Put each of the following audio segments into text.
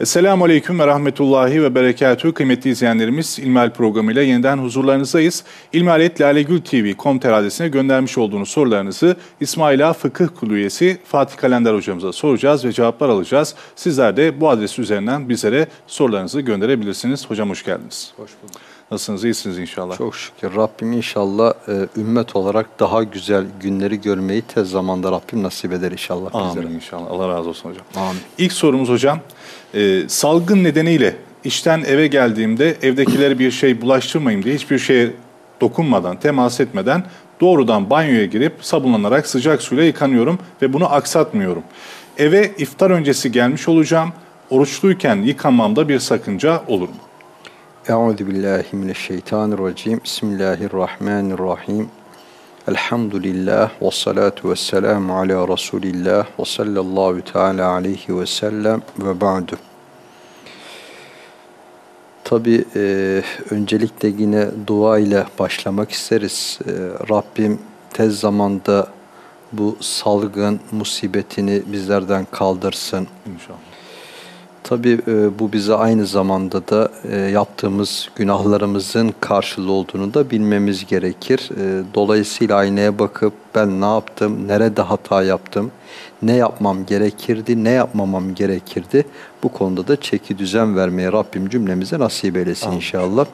Esselamu Aleyküm ve Rahmetullahi ve Berekatühü kıymetli izleyenlerimiz İlmihal programıyla yeniden huzurlarınızdayız. İlmihaletlalegültv.com adresine göndermiş olduğunuz sorularınızı İsmaila Fıkıh Kulu üyesi Fatih Kalender hocamıza soracağız ve cevaplar alacağız. Sizler de bu adres üzerinden bizlere sorularınızı gönderebilirsiniz. Hocam hoş geldiniz. Hoş bulduk. Nasılsınız? İyisiniz inşallah. Çok şükür. Rabbim inşallah e, ümmet olarak daha güzel günleri görmeyi tez zamanda Rabbim nasip eder inşallah bizlere. Amin inşallah. Allah razı olsun hocam. Amin. İlk sorumuz hocam. Ee, salgın nedeniyle işten eve geldiğimde evdekilere bir şey bulaştırmayayım diye hiçbir şeye dokunmadan, temas etmeden doğrudan banyoya girip sabunlanarak sıcak suyla yıkanıyorum ve bunu aksatmıyorum. Eve iftar öncesi gelmiş olacağım. Oruçluyken yıkanmamda bir sakınca olur mu? Euzu. Bismillahirrahmanirrahim. Elhamdülillah ve salatu ve selamu ala Resulillah ve sallallahu teala aleyhi ve sellem ve ba'du. Tabi e, öncelikle yine dua ile başlamak isteriz. E, Rabbim tez zamanda bu salgın musibetini bizlerden kaldırsın. İnşallah. Tabii e, bu bize aynı zamanda da e, yaptığımız günahlarımızın karşılığı olduğunu da bilmemiz gerekir. E, dolayısıyla aynaya bakıp ben ne yaptım, nerede hata yaptım, ne yapmam gerekirdi, ne yapmamam gerekirdi. Bu konuda da çeki düzen vermeye Rabbim cümlemize nasip eylesin Amin. inşallah.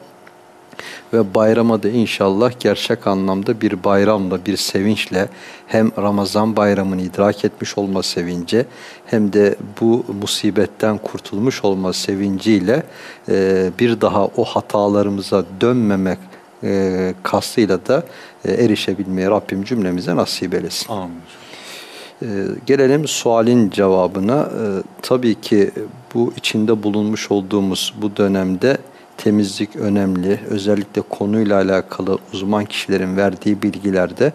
Ve bayrama da inşallah gerçek anlamda bir bayramla, bir sevinçle hem Ramazan bayramını idrak etmiş olma sevinci hem de bu musibetten kurtulmuş olma sevinciyle e, bir daha o hatalarımıza dönmemek e, kastıyla da e, erişebilmeye Rabbim cümlemize nasip eylesin. Amin. Ee, gelelim sualin cevabına. Ee, tabii ki bu içinde bulunmuş olduğumuz bu dönemde temizlik önemli. Özellikle konuyla alakalı uzman kişilerin verdiği bilgilerde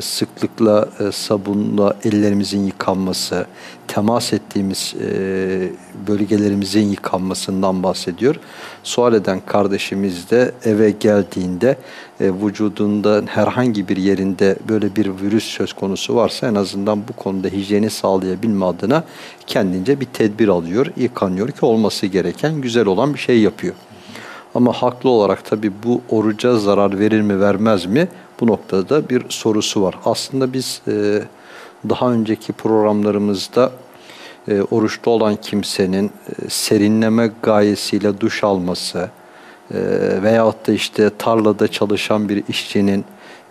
sıklıkla e, sabunla ellerimizin yıkanması, temas ettiğimiz e, bölgelerimizin yıkanmasından bahsediyor. Sual eden kardeşimiz de eve geldiğinde e, vücudunda herhangi bir yerinde böyle bir virüs söz konusu varsa en azından bu konuda hijyeni sağlayabilme adına kendince bir tedbir alıyor, yıkanıyor ki olması gereken güzel olan bir şey yapıyor. Ama haklı olarak tabii bu oruca zarar verir mi vermez mi bu noktada bir sorusu var. Aslında biz e, daha önceki programlarımızda e, oruçta olan kimsenin e, serinleme gayesiyle duş alması e, veyahut da işte tarlada çalışan bir işçinin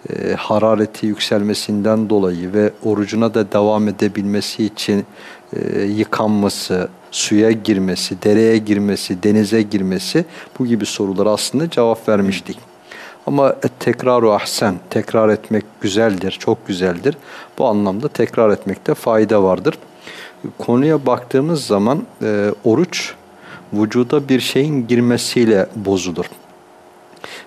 e, harareti yükselmesinden dolayı ve orucuna da devam edebilmesi için e, yıkanması, suya girmesi, dereye girmesi, denize girmesi bu gibi sorulara aslında cevap vermiştik. Ama tekraru ahsen, tekrar etmek güzeldir, çok güzeldir. Bu anlamda tekrar etmekte fayda vardır. Konuya baktığımız zaman e, oruç vücuda bir şeyin girmesiyle bozulur.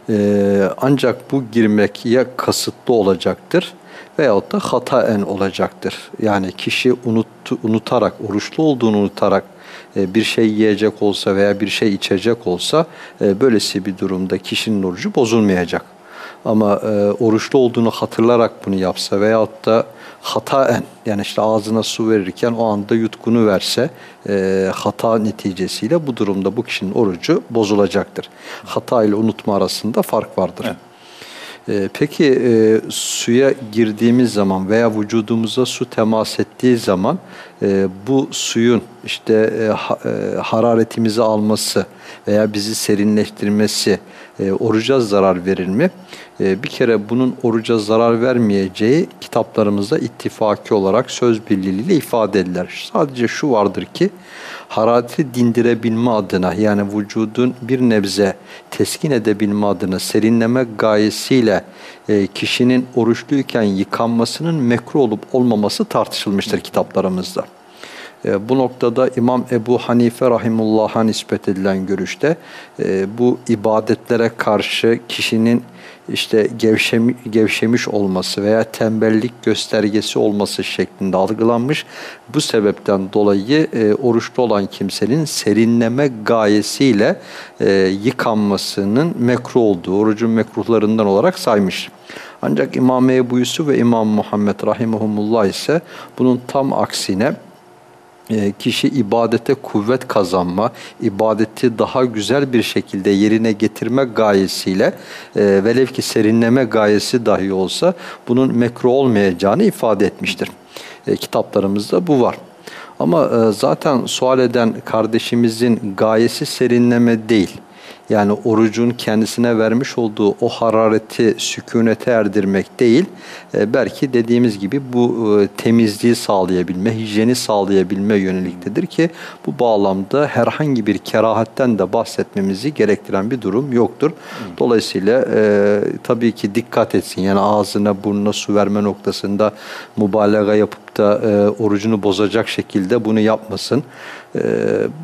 E, ancak bu girmek ya kasıtlı olacaktır veyahut da hataen olacaktır. Yani kişi unuttu, unutarak, oruçlu olduğunu unutarak bir şey yiyecek olsa veya bir şey içecek olsa e, böylesi bir durumda kişinin orucu bozulmayacak. Ama e, oruçlu olduğunu hatırlarak bunu yapsa veyahut da hataen yani işte ağzına su verirken o anda yutkunu verse e, hata neticesiyle bu durumda bu kişinin orucu bozulacaktır. Hata ile unutma arasında fark vardır. Evet. Ee, peki e, suya girdiğimiz zaman veya vücudumuza su temas ettiği zaman e, bu suyun işte e, ha, e, hararetimizi alması veya bizi serinleştirmesi e, oruca zarar verir mi? E, bir kere bunun oruca zarar vermeyeceği kitaplarımızda ittifaki olarak söz birliğiyle ifade edilir. Sadece şu vardır ki harareti dindirebilme adına yani vücudun bir nebze teskin edebilme adına serinleme gayesiyle e, kişinin oruçluyken yıkanmasının mekruh olup olmaması tartışılmıştır kitaplarımızda. E, bu noktada İmam Ebu Hanife Rahimullah'a nispet edilen görüşte e, bu ibadetlere karşı kişinin işte gevşemi, gevşemiş olması veya tembellik göstergesi olması şeklinde algılanmış. Bu sebepten dolayı e, oruçlu olan kimsenin serinleme gayesiyle e, yıkanmasının mekruh olduğu, orucun mekruhlarından olarak saymış. Ancak İmam Ebu Yusuf ve İmam Muhammed Rahimahumullah ise bunun tam aksine kişi ibadete kuvvet kazanma, ibadeti daha güzel bir şekilde yerine getirme gayesiyle e, velev ki serinleme gayesi dahi olsa bunun mekruh olmayacağını ifade etmiştir. E, kitaplarımızda bu var. Ama e, zaten sual eden kardeşimizin gayesi serinleme değil. Yani orucun kendisine vermiş olduğu o harareti sükunete erdirmek değil, e, belki dediğimiz gibi bu e, temizliği sağlayabilme, hijyeni sağlayabilme yöneliktedir ki bu bağlamda herhangi bir kerahatten de bahsetmemizi gerektiren bir durum yoktur. Dolayısıyla e, tabii ki dikkat etsin. Yani ağzına burnuna su verme noktasında mübalağa yapıp da e, orucunu bozacak şekilde bunu yapmasın. E,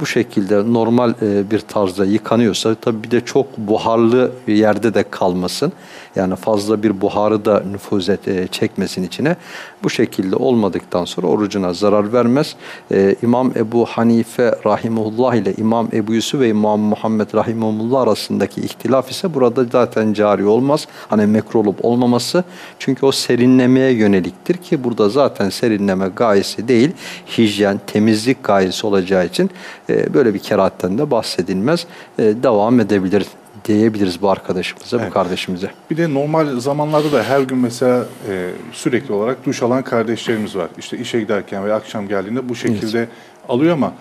bu şekilde normal e, bir tarzda yıkanıyorsa tabii bir de çok buharlı yerde de kalmasın. Yani fazla bir buharı da nüfuz et, e, çekmesin içine. Bu şekilde olmadıktan sonra orucuna zarar vermez. E, İmam Ebu Hanife rahimullah ile İmam Ebu Yusuf ve İmam Muhammed rahimullah arasındaki ihtilaf ise burada zaten cari olmaz. Hani mekruh olup olmaması. Çünkü o serinlemeye yöneliktir ki burada zaten serinleme gayesi değil, hijyen, temizlik gayesi olacağı için e, böyle bir kerahatten de bahsedilmez. E, devam edebilir diyebiliriz bu arkadaşımıza, Evet. bu kardeşimize. Bir de normal zamanlarda da her gün mesela e, sürekli olarak duş alan kardeşlerimiz var. İşte işe giderken veya akşam geldiğinde bu şekilde alıyor ama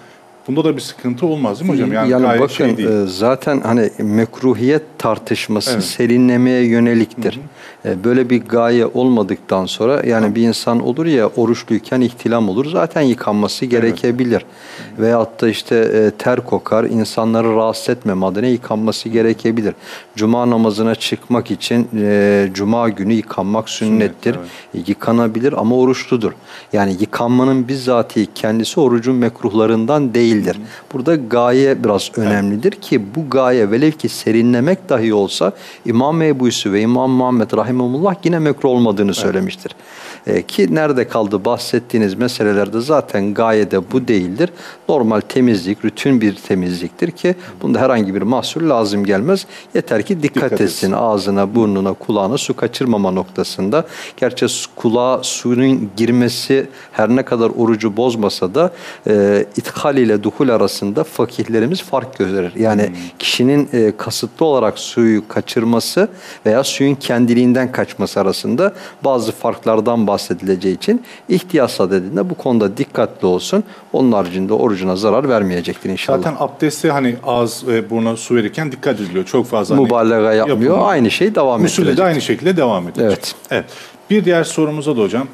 bunda da bir sıkıntı olmaz değil mi hocam? Yani, gayet bakın şey değil. e, zaten hani mekruhiyet tartışması Evet. serinlemeye yöneliktir. E, Böyle bir gaye olmadıktan sonra yani bir insan olur ya oruçluyken ihtilam olur zaten yıkanması gerekebilir. Veyahut da işte e, ter kokar insanları rahatsız etmem adına yıkanması gerekebilir. Cuma namazına çıkmak için e, cuma günü yıkanmak sünnettir. Yıkanabilir ama oruçludur. Yani yıkanmanın bizzatihi kendisi orucun mekruhlarından değildir. Burada gaye biraz önemlidir ki bu gaye velev ki serinlemek dahi olsa İmam Ebu Yusuf ve İmam Muhammed Rahimullah yine mekruh olmadığını söylemiştir. E, ki nerede kaldı bahsettiğiniz meselelerde zaten gaye de bu değildir. Normal temizlik, rutin bir temizliktir ki bunda herhangi bir mahsur lazım gelmez. Yeter ki dikkat, Dikkat etsin etsin. ağzına, burnuna, kulağına su kaçırmama noktasında. Gerçi kulağa suyun girmesi her ne kadar orucu bozmasa da e, ithal ile duhul arasında fakihlerimiz fark gösterir. Yani kişinin e, kasıtlı olarak suyu kaçırması veya suyun kendiliğinden kaçması arasında bazı farklardan bahsedileceği için ihtiyatsa dediğinde bu konuda dikkatli olsun. Onun haricinde orucuna zarar vermeyecektir inşallah. Zaten abdestte hani ağız ve buruna su verirken dikkat ediliyor. Çok fazla hani Mübalağa yapmıyor. yapılmıyor. Aynı şey devam Usulü de aynı şekilde devam edecek. Evet. evet. Bir diğer sorumuza da hocam.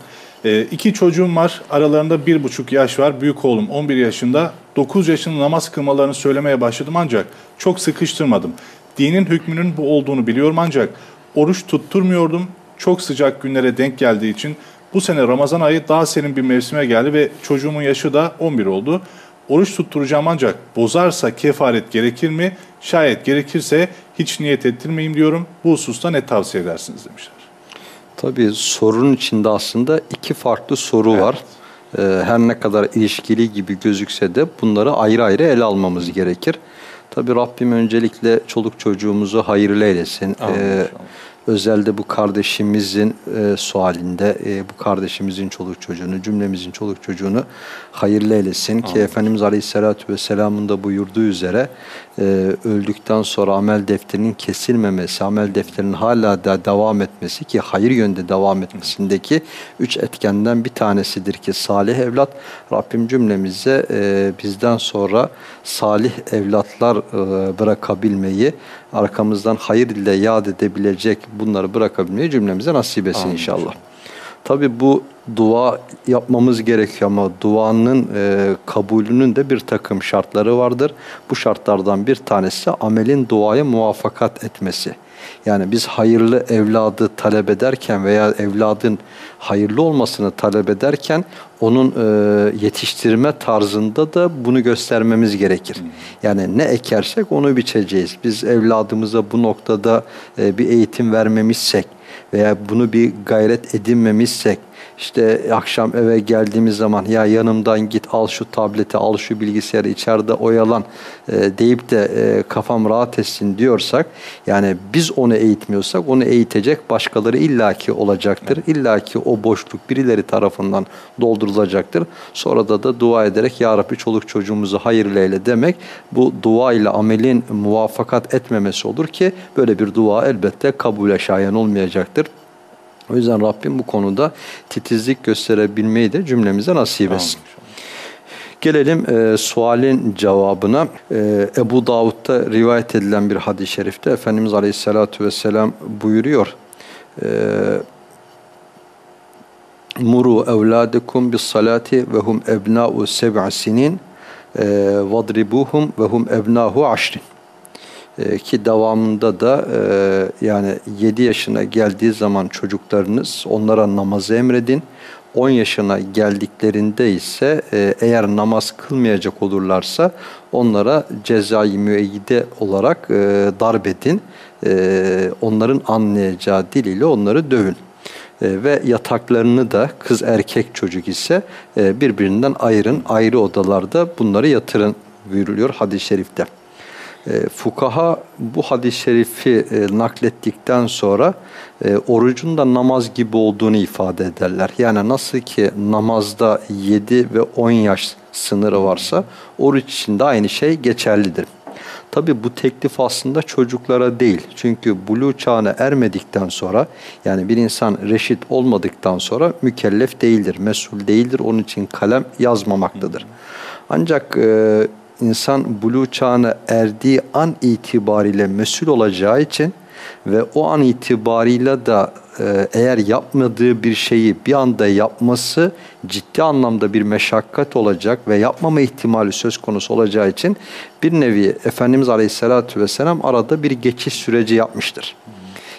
Ee, iki çocuğum var. Aralarında bir buçuk yaş var. Büyük oğlum 11 yaşında. 9 yaşında namaz kılmalarını söylemeye başladım ancak çok sıkıştırmadım. Dinin hükmünün bu olduğunu biliyorum ancak oruç tutturmuyordum. Çok sıcak günlere denk geldiği için bu sene Ramazan ayı daha serin bir mevsime geldi ve çocuğumun yaşı da 11 oldu. Oruç tutturacağım ancak bozarsa kefaret gerekir mi? Şayet gerekirse hiç niyet ettirmeyeyim diyorum. Bu hususta ne tavsiye edersiniz demişler. Tabii sorunun içinde aslında iki farklı soru Evet. var. Ee, her ne kadar ilişkili gibi gözükse de bunları ayrı ayrı ele almamız gerekir. Tabii Rabbim öncelikle çoluk çocuğumuzu hayırlı eylesin. Amin Ee, özellikle bu kardeşimizin e, sualinde e, bu kardeşimizin çoluk çocuğunu, cümlemizin çoluk çocuğunu hayırlı eylesin ki Efendimiz Aleyhisselatü Vesselam'ın da buyurduğu üzere e, öldükten sonra amel defterinin kesilmemesi, amel defterinin hala da devam etmesi ki hayır yönde devam etmesindeki üç etkenden bir tanesidir ki salih evlat. Rabbim cümlemize e, bizden sonra salih evlatlar e, bırakabilmeyi, arkamızdan hayır ile yad edebilecek bunları bırakabilmeyi cümlemize nasip etsin Amin inşallah. Tabi bu dua yapmamız gerekiyor ama duanın e, kabulünün de bir takım şartları vardır. Bu şartlardan bir tanesi amelin duaya muvaffakat etmesi. Yani biz hayırlı evladı talep ederken veya evladın hayırlı olmasını talep ederken onun e, yetiştirme tarzında da bunu göstermemiz gerekir. Yani ne ekersek onu biçeceğiz. Biz evladımıza bu noktada e, bir eğitim vermemişsek veya bunu bir gayret edinmemişsek işte akşam eve geldiğimiz zaman ya yanımdan git al şu tableti al şu bilgisayarı içeride oyalan e, deyip de e, kafam rahat etsin diyorsak yani biz onu eğitmiyorsak onu eğitecek başkaları illaki olacaktır. Evet. İllaki o boşluk birileri tarafından doldurulacaktır. Sonra da da dua ederek Ya Rabbi çoluk çocuğumuzu hayırlı eyle demek bu dua ile amelin muvaffakat etmemesi olur ki böyle bir dua elbette kabule şayan olmayacaktır. O yüzden Rabbim bu konuda titizlik gösterebilmeyi de cümlemize nasip etsin. Gelelim e, sualin cevabına. E, Ebu Davud'da rivayet edilen bir hadis-i şerifte Efendimiz Aleyhisselatü Vesselam buyuruyor. E, Muru evladekum bis salati ve hum ebna'u seb'a sinin e, vadribuhum ve hum ebna'hu aşrin. E, ki devamında da e, yani 7 yaşına geldiği zaman çocuklarınız onlara namazı emredin. 10 yaşına geldiklerinde ise e, eğer namaz kılmayacak olurlarsa onlara cezai müeyyide olarak e, darbedin. E, onların anlayacağı diliyle onları dövün. E, ve yataklarını da kız erkek çocuk ise e, birbirinden ayırın. Ayrı odalarda bunları yatırın buyuruluyor hadis-i şerifte. E, fukaha bu hadis-i şerifi e, naklettikten sonra e, orucun da namaz gibi olduğunu ifade ederler. Yani nasıl ki namazda 7 ve 10 yaş sınırı varsa oruç için de aynı şey geçerlidir. Tabi bu teklif aslında çocuklara değil. Çünkü bulu çağına ermedikten sonra yani bir insan reşit olmadıktan sonra mükellef değildir, mesul değildir. Onun için kalem yazmamaktadır. Ancak e, insan bulu çağına erdiği an itibariyle mesul olacağı için ve o an itibariyle da e, eğer yapmadığı bir şeyi bir anda yapması ciddi anlamda bir meşakkat olacak ve yapmama ihtimali söz konusu olacağı için bir nevi Efendimiz Aleyhisselatü Vesselam arada bir geçiş süreci yapmıştır.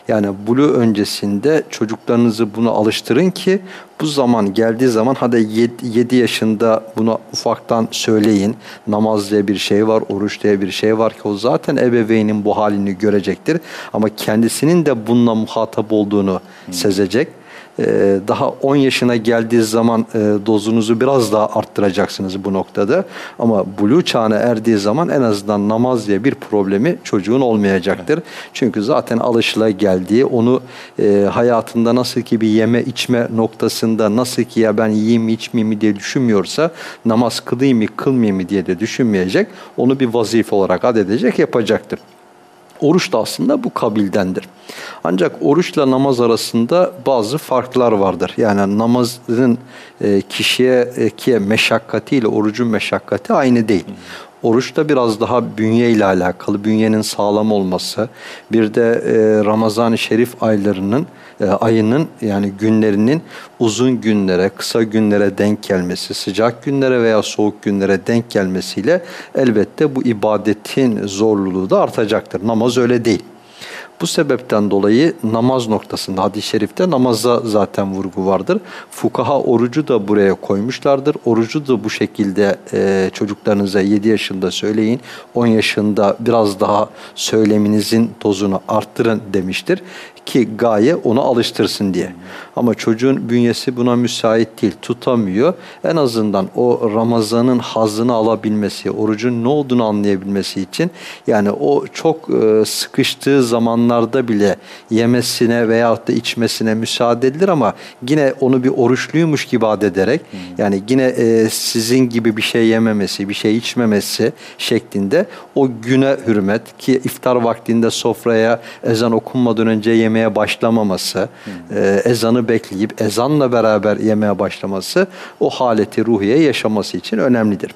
Yani bulu öncesinde çocuklarınızı buna alıştırın ki bu zaman geldiği zaman hadi 7 yaşında buna ufaktan söyleyin. Namaz diye bir şey var, oruç diye bir şey var ki o zaten ebeveynin bu halini görecektir. Ama kendisinin de bununla muhatap olduğunu hmm. sezecek daha 10 yaşına geldiği zaman e, dozunuzu biraz daha arttıracaksınız bu noktada. Ama bulu çağına erdiği zaman en azından namaz diye bir problemi çocuğun olmayacaktır. Evet. Çünkü zaten alışıla geldiği onu e, hayatında nasıl ki bir yeme içme noktasında nasıl ki ya ben yiyeyim mi içmeyeyim mi diye düşünmüyorsa namaz kılayım mı kılmayayım mı diye de düşünmeyecek. Onu bir vazife olarak adedecek yapacaktır. Oruç da aslında bu kabildendir. Ancak oruçla namaz arasında bazı farklar vardır. Yani namazın e, kişiye e, ki meşakkatiyle orucun meşakkati aynı değil. Oruç da biraz daha bünye ile alakalı, bünyenin sağlam olması. Bir de e, Ramazan-ı Şerif aylarının e, ayının yani günlerinin uzun günlere, kısa günlere denk gelmesi, sıcak günlere veya soğuk günlere denk gelmesiyle elbette bu ibadetin zorluluğu da artacaktır. Namaz öyle değil. Bu sebepten dolayı namaz noktasında hadis-i şerifte namaza zaten vurgu vardır. Fukaha orucu da buraya koymuşlardır. Orucu da bu şekilde e, çocuklarınıza 7 yaşında söyleyin, 10 yaşında biraz daha söyleminizin dozunu arttırın demiştir ki gaye onu alıştırsın diye. Ama çocuğun bünyesi buna müsait değil, tutamıyor. En azından o Ramazan'ın hazını alabilmesi, orucun ne olduğunu anlayabilmesi için yani o çok e, sıkıştığı zamanlarda bile yemesine veyahut da içmesine müsaade edilir ama yine onu bir oruçluymuş gibi adederek hmm. yani yine e, sizin gibi bir şey yememesi, bir şey içmemesi şeklinde o güne hürmet ki iftar vaktinde sofraya ezan okunmadan önce yemeye başlamaması, hmm. e, ezanı bekleyip ezanla beraber yemeye başlaması o haleti ruhiye yaşaması için önemlidir.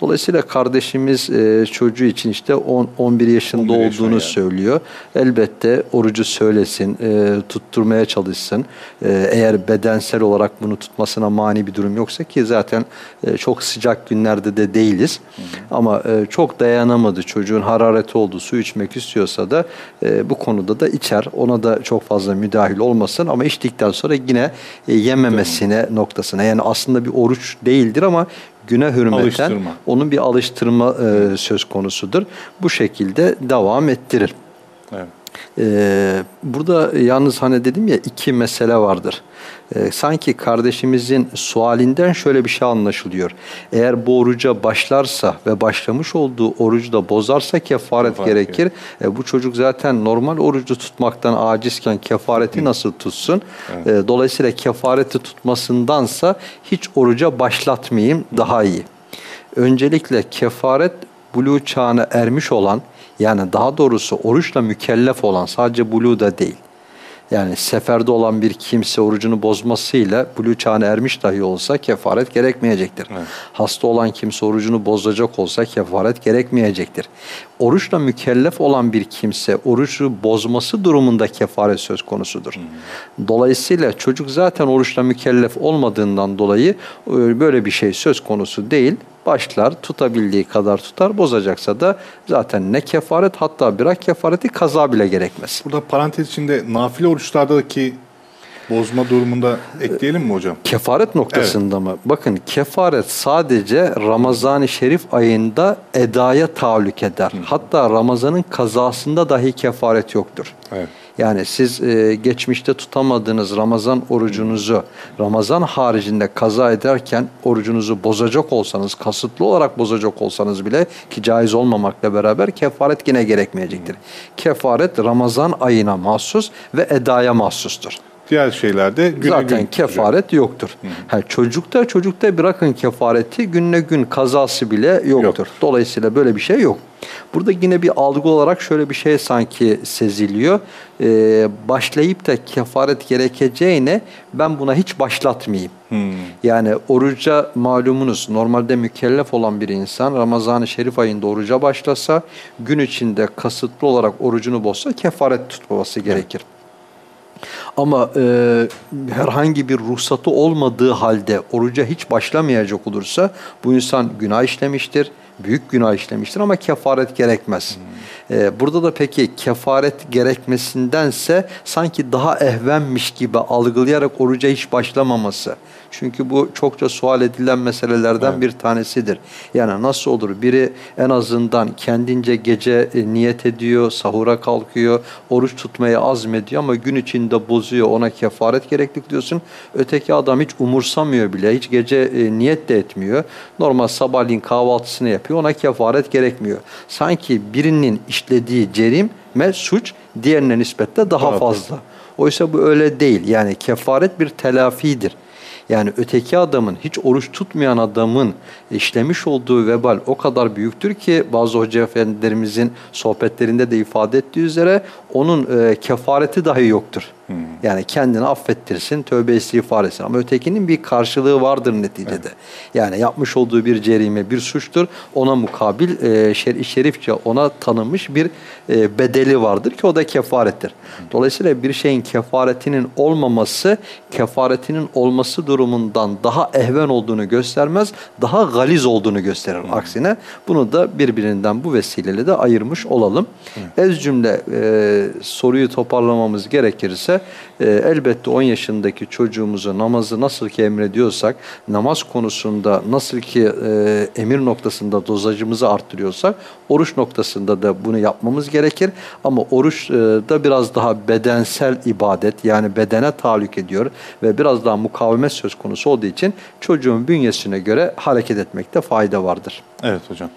Dolayısıyla kardeşimiz e, çocuğu için işte 10 11 yaşında 11 olduğunu yani. söylüyor. Elbette orucu söylesin, e, tutturmaya çalışsın. E, eğer bedensel olarak bunu tutmasına mani bir durum yoksa ki zaten e, çok sıcak günlerde de değiliz. Hı hı. Ama e, çok dayanamadı çocuğun harareti oldu, su içmek istiyorsa da e, bu konuda da içer. Ona da çok fazla müdahil olmasın ama içtikten sonra yine e, yememesine tamam. noktasına. Yani aslında bir oruç değildir ama güne hürmeten alıştırma. onun bir alıştırma e, söz konusudur. Bu şekilde devam ettirir. Evet. Ee, burada yalnız hani dedim ya iki mesele vardır. Ee, sanki kardeşimizin sualinden şöyle bir şey anlaşılıyor. Eğer bu oruca başlarsa ve başlamış olduğu orucu da bozarsa kefaret, gerekir. E, bu çocuk zaten normal orucu tutmaktan acizken kefareti nasıl tutsun? E, dolayısıyla kefareti tutmasındansa hiç oruca başlatmayayım daha iyi. Öncelikle kefaret buluğ çağına ermiş olan yani daha doğrusu oruçla mükellef olan sadece buluğ da değil. Yani seferde olan bir kimse orucunu bozmasıyla buluğ çağına ermiş dahi olsa kefaret gerekmeyecektir. Evet. Hasta olan kimse orucunu bozacak olsa kefaret gerekmeyecektir. Oruçla mükellef olan bir kimse orucu bozması durumunda kefaret söz konusudur. Dolayısıyla çocuk zaten oruçla mükellef olmadığından dolayı e, böyle bir şey söz konusu değil. Başlar tutabildiği kadar tutar bozacaksa da zaten ne kefaret hatta bırak kefareti kaza bile gerekmez. Burada parantez içinde nafile oruçlardaki bozma durumunda ekleyelim mi hocam? Kefaret noktasında mı? Bakın kefaret sadece Ramazan-ı Şerif ayında edaya tahallük eder. Hatta Ramazan'ın kazasında dahi kefaret yoktur. Evet. Yani siz e, geçmişte tutamadığınız Ramazan orucunuzu Ramazan haricinde kaza ederken orucunuzu bozacak olsanız, kasıtlı olarak bozacak olsanız bile ki caiz olmamakla beraber kefaret yine gerekmeyecektir. Kefaret Ramazan ayına mahsus ve edaya mahsustur. Diğer şeylerde güne Zaten gün kefaret yoktur. Ha, çocukta çocukta bırakın kefareti gününe gün kazası bile yoktur. Yok. Dolayısıyla böyle bir şey yok. Burada yine bir algı olarak şöyle bir şey sanki seziliyor. Ee, başlayıp da kefaret gerekeceğine ben buna hiç başlatmayayım. Yani oruca malumunuz normalde mükellef olan bir insan Ramazan-ı Şerif ayında oruca başlasa gün içinde kasıtlı olarak orucunu bozsa kefaret tutması gerekir. Ama e, herhangi bir ruhsatı olmadığı halde oruca hiç başlamayacak olursa bu insan günah işlemiştir, büyük günah işlemiştir ama kefaret gerekmez. E, burada da peki kefaret gerekmesindense sanki daha ehvenmiş gibi algılayarak oruca hiç başlamaması. Çünkü bu çokça sual edilen meselelerden bir tanesidir. Yani nasıl olur? Biri en azından kendince gece e, niyet ediyor, sahura kalkıyor, oruç tutmaya azmediyor ama gün içinde bozuyor, ona kefaret gereklik diyorsun. Öteki adam hiç umursamıyor bile, hiç gece e, niyet de etmiyor. Normal sabahleyin kahvaltısını yapıyor, ona kefaret gerekmiyor. Sanki birinin işlediği cerime, suç diğerine nispetle daha Daha fazla. Oysa bu öyle değil. Yani kefaret bir telafidir. Yani öteki adamın, hiç oruç tutmayan adamın işlemiş olduğu vebal o kadar büyüktür ki bazı hoca efendilerimizin sohbetlerinde de ifade ettiği üzere onun e, kefareti dahi yoktur. Yani kendini affettirsin, tövbe istiğfar etsin. Ama ötekinin bir karşılığı vardır neticede. Yani yapmış olduğu bir cerime, bir suçtur. Ona mukabil e, şer şerifçe ona tanınmış bir e, bedeli vardır ki o da kefarettir. Dolayısıyla bir şeyin kefaretinin olmaması, kefaretinin olması durumundan daha ehven olduğunu göstermez, daha galiz olduğunu gösterir. Aksine bunu da birbirinden bu vesileyle de ayırmış olalım. Ez cümle e, soruyu toparlamamız gerekirse e, elbette 10 yaşındaki çocuğumuzu namazı nasıl ki emrediyorsak, namaz konusunda nasıl ki e, emir noktasında dozajımızı arttırıyorsak, oruç noktasında da bunu yapmamız gerekir. Ama oruç e, da biraz daha bedensel ibadet yani bedene tahallük ediyor ve biraz daha mukavemet söz konusu olduğu için çocuğun bünyesine göre hareket etmekte fayda vardır. Evet hocam.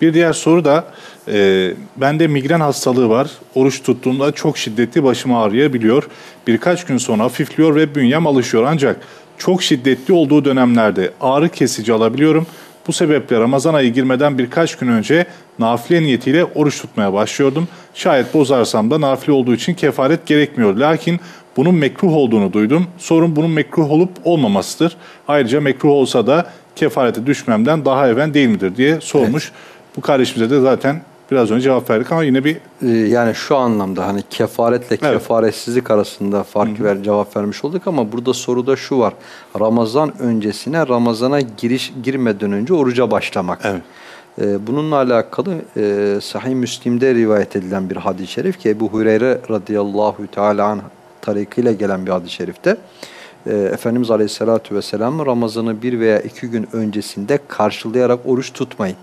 Bir diğer soru da e, bende migren hastalığı var. Oruç tuttuğumda çok şiddetli başım ağrıyabiliyor. Birkaç gün sonra hafifliyor ve bünyem alışıyor. Ancak çok şiddetli olduğu dönemlerde ağrı kesici alabiliyorum. Bu sebeple Ramazan ayı girmeden birkaç gün önce nafile niyetiyle oruç tutmaya başlıyordum. Şayet bozarsam da nafile olduğu için kefaret gerekmiyor. Lakin bunun mekruh olduğunu duydum. Sorun bunun mekruh olup olmamasıdır. Ayrıca mekruh olsa da kefarete düşmemden daha evvel değil midir diye sormuş. Bu kardeşimize de zaten biraz önce cevap verdik ama yine bir Ee, yani şu anlamda hani kefaretle Evet. kefaretsizlik arasında fark ver cevap vermiş olduk ama burada soruda şu var. Ramazan öncesine Ramazana giriş girmeden önce oruca başlamak. Evet. Ee, bununla alakalı e, Sahih Müslim'de rivayet edilen bir hadis-i şerif ki Ebu Hureyre radıyallahu teala anh tarikiyle gelen bir hadis-i şerifte e, Efendimiz Aleyhisselatü Vesselam Ramazan'ı bir veya iki gün öncesinde karşılayarak oruç tutmayın.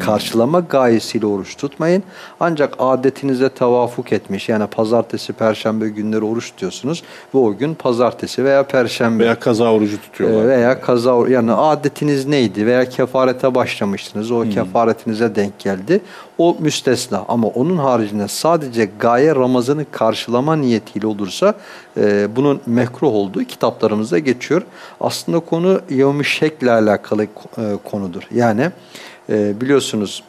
Karşılama gayesiyle oruç tutmayın. Ancak adetinize tevafuk etmiş yani pazartesi, perşembe günleri oruç tutuyorsunuz ve o gün pazartesi veya perşembe Veya kaza orucu tutuyorlar. ee, veya kaza yani adetiniz neydi veya kefarete başlamıştınız o kefaretinize denk geldi o müstesna ama onun haricinde sadece gaye Ramazan'ı karşılama niyetiyle olursa e, bunun mekruh olduğu kitaplarımızda geçiyor. Aslında konu yevmi şekle alakalı e, konudur. Yani e, biliyorsunuz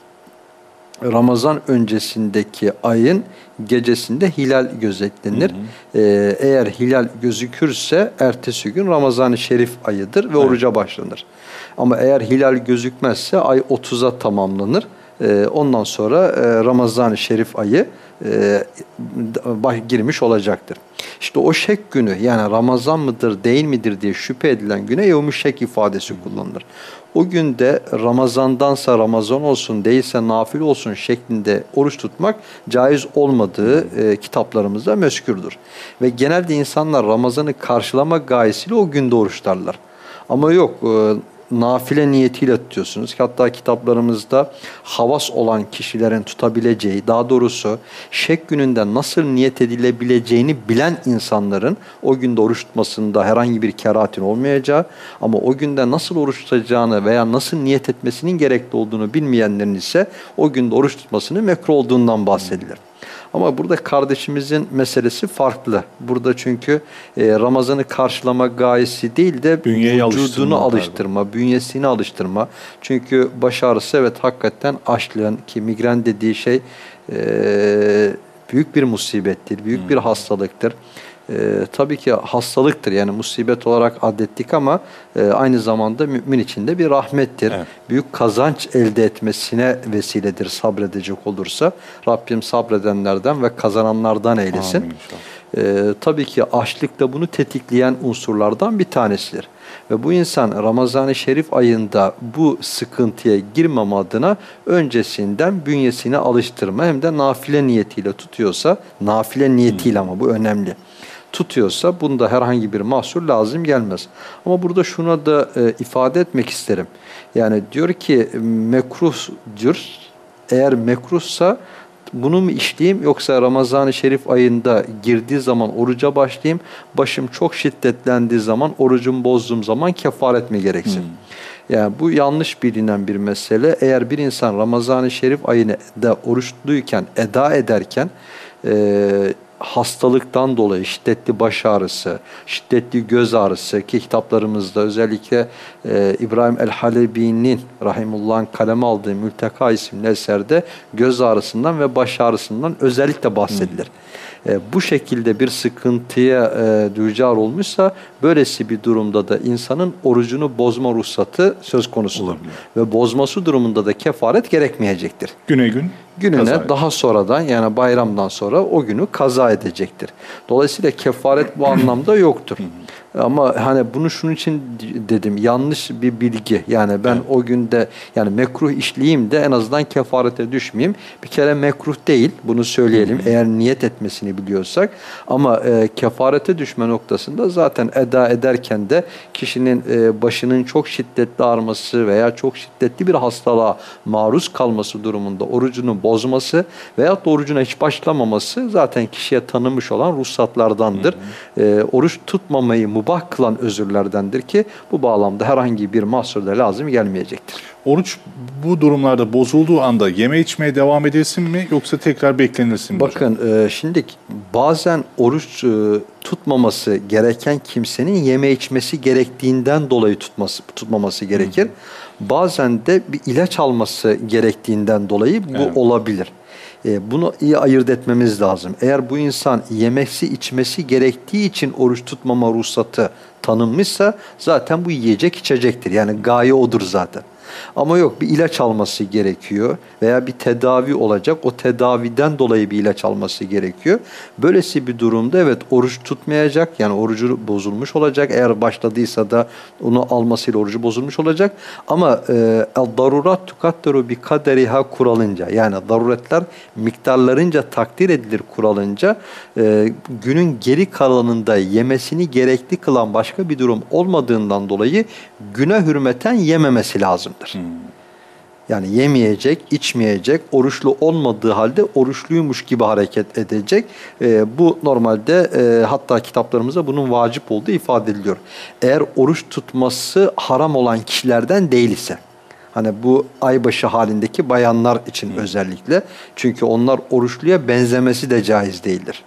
Ramazan öncesindeki ayın gecesinde hilal gözetlenir. Ee, eğer hilal gözükürse ertesi gün Ramazan-ı Şerif ayıdır ve oruca başlanır. Ama eğer hilal gözükmezse ay 30'a tamamlanır. Ee, ondan sonra e, Ramazan-ı Şerif ayı e, girmiş olacaktır. İşte o şek günü yani Ramazan mıdır değil midir diye şüphe edilen güne yevmi şek ifadesi kullanılır. O günde Ramazandansa Ramazan olsun değilse nafile olsun şeklinde oruç tutmak caiz olmadığı e, kitaplarımızda meskürdür. Ve genelde insanlar Ramazan'ı karşılama gayesiyle o günde oruç tutarlar. Ama yok e, nafile niyetiyle tutuyorsunuz. Hatta kitaplarımızda havas olan kişilerin tutabileceği, daha doğrusu şek gününde nasıl niyet edilebileceğini bilen insanların o günde oruç tutmasında herhangi bir keratin olmayacağı ama o günde nasıl oruç tutacağını veya nasıl niyet etmesinin gerekli olduğunu bilmeyenlerin ise o günde oruç tutmasının mekruh olduğundan bahsedilir. Ama burada kardeşimizin meselesi farklı. Burada çünkü e, Ramazan'ı karşılama gayesi değil de Bünyeyi alıştırma vücudunu galiba. alıştırma, bünyesini alıştırma. Çünkü baş ağrısı evet hakikaten açlığın ki migren dediği şey e, büyük bir musibettir, büyük Hmm. bir hastalıktır. E, tabii ki hastalıktır yani musibet olarak adettik ama e, aynı zamanda mümin için de bir rahmettir. Evet. Büyük kazanç elde etmesine vesiledir sabredecek olursa. Rabbim sabredenlerden ve kazananlardan eylesin. Amin. Ee, tabii ki açlık da bunu tetikleyen unsurlardan bir tanesidir. Ve bu insan Ramazan-ı Şerif ayında bu sıkıntıya girmem adına öncesinden bünyesini alıştırma hem de nafile niyetiyle tutuyorsa, nafile niyetiyle ama bu önemli. Tutuyorsa bunda herhangi bir mahsur lazım gelmez. Ama burada şuna da e, ifade etmek isterim. Yani diyor ki mekruhdur. Eğer mekruhsa bunu mu işleyeyim yoksa Ramazan-ı Şerif ayında girdiği zaman oruca başlayayım, başım çok şiddetlendiği zaman, orucumu bozduğum zaman kefaret mi gereksin? Yani bu yanlış bilinen bir mesele. Eğer bir insan Ramazan-ı Şerif ayını da oruçluyken, eda ederken e, hastalıktan dolayı şiddetli baş ağrısı, şiddetli göz ağrısı ki kitaplarımızda özellikle e, İbrahim el-Halebi'nin Rahimullah'ın kaleme aldığı Mülteka isimli eserde göz ağrısından ve baş ağrısından özellikle bahsedilir. E, bu şekilde bir sıkıntıya e, düçar olmuşsa böylesi bir durumda da insanın orucunu bozma ruhsatı söz konusudur. Olabilir. Ve bozması durumunda da kefaret gerekmeyecektir Güne gün gününe kaza daha sonradan yani bayramdan sonra o günü kaza edecektir. Dolayısıyla kefaret bu anlamda yoktur. Ama hani bunu şunun için dedim yanlış bir bilgi. Yani ben o günde yani mekruh işleyeyim de en azından kefarete düşmeyeyim. Bir kere mekruh değil bunu söyleyelim eğer niyet etmesini biliyorsak. Ama e, kefarete düşme noktasında zaten eda ederken de kişinin e, başının çok şiddetli ağrıması veya çok şiddetli bir hastalığa maruz kalması durumunda orucunu bozması da orucuna hiç başlamaması zaten kişiye tanınmış olan ruhsatlardandır. E, oruç tutmamayı mubah kılan özürlerdendir ki bu bağlamda herhangi bir mahsur da lazım gelmeyecektir. Oruç bu durumlarda bozulduğu anda yeme içmeye devam edilsin mi yoksa tekrar beklenilsin mi? hocam? Bakın e, şimdi bazen oruç e, tutmaması gereken kimsenin yeme içmesi gerektiğinden dolayı tutması tutmaması gerekir. Bazen de bir ilaç alması gerektiğinden dolayı bu Evet. olabilir. E, bunu iyi ayırt etmemiz lazım. Eğer bu insan yemesi içmesi gerektiği için oruç tutmama ruhsatı tanınmışsa zaten bu yiyecek içecektir. Yani gaye odur zaten. Ama yok bir ilaç alması gerekiyor veya bir tedavi olacak. O tedaviden dolayı bir ilaç alması gerekiyor. Böylesi bir durumda evet oruç tutmayacak. Yani orucu bozulmuş olacak. Eğer başladıysa da onu almasıyla orucu bozulmuş olacak. Ama e, darurat tukadderu bi kaderiha kuralınca yani daruretler miktarlarınca takdir edilir kuralınca e, günün geri kalanında yemesini gerekli kılan başka bir durum olmadığından dolayı güne hürmeten yememesi lazımdır. Yani yemeyecek, içmeyecek, oruçlu olmadığı halde oruçluymuş gibi hareket edecek. E, bu normalde e, hatta kitaplarımızda bunun vacip olduğu ifade ediliyor. Eğer oruç tutması haram olan kişilerden değil ise, Hani bu aybaşı halindeki bayanlar için hmm. özellikle. Çünkü onlar oruçluya benzemesi de caiz değildir.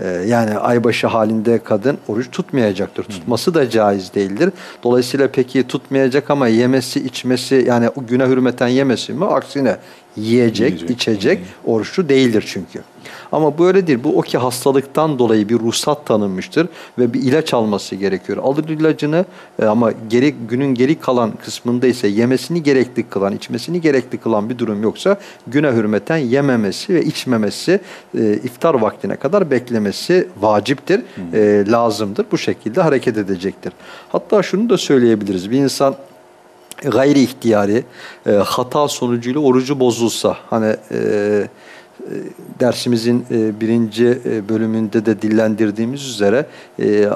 Ee, yani aybaşı halinde kadın oruç tutmayacaktır. Tutması da caiz değildir. Dolayısıyla peki tutmayacak ama yemesi, içmesi yani güne hürmeten yemesi mi? Aksine yiyecek, yiyecek. içecek oruçlu değildir çünkü. Ama böyle değil. Bu o ki hastalıktan dolayı bir ruhsat tanınmıştır ve bir ilaç alması gerekiyor. Alır ilacını e, ama geri, günün geri kalan kısmında ise yemesini gerekli kılan, içmesini gerekli kılan bir durum yoksa güne hürmeten yememesi ve içmemesi e, iftar vaktine kadar beklemesi vaciptir, hmm. e, lazımdır. Bu şekilde hareket edecektir. Hatta şunu da söyleyebiliriz. Bir insan gayri ihtiyari e, hata sonucuyla orucu bozulsa hani e, e, dersimizin e, birinci e, bölümünde de dillendirdiğimiz üzere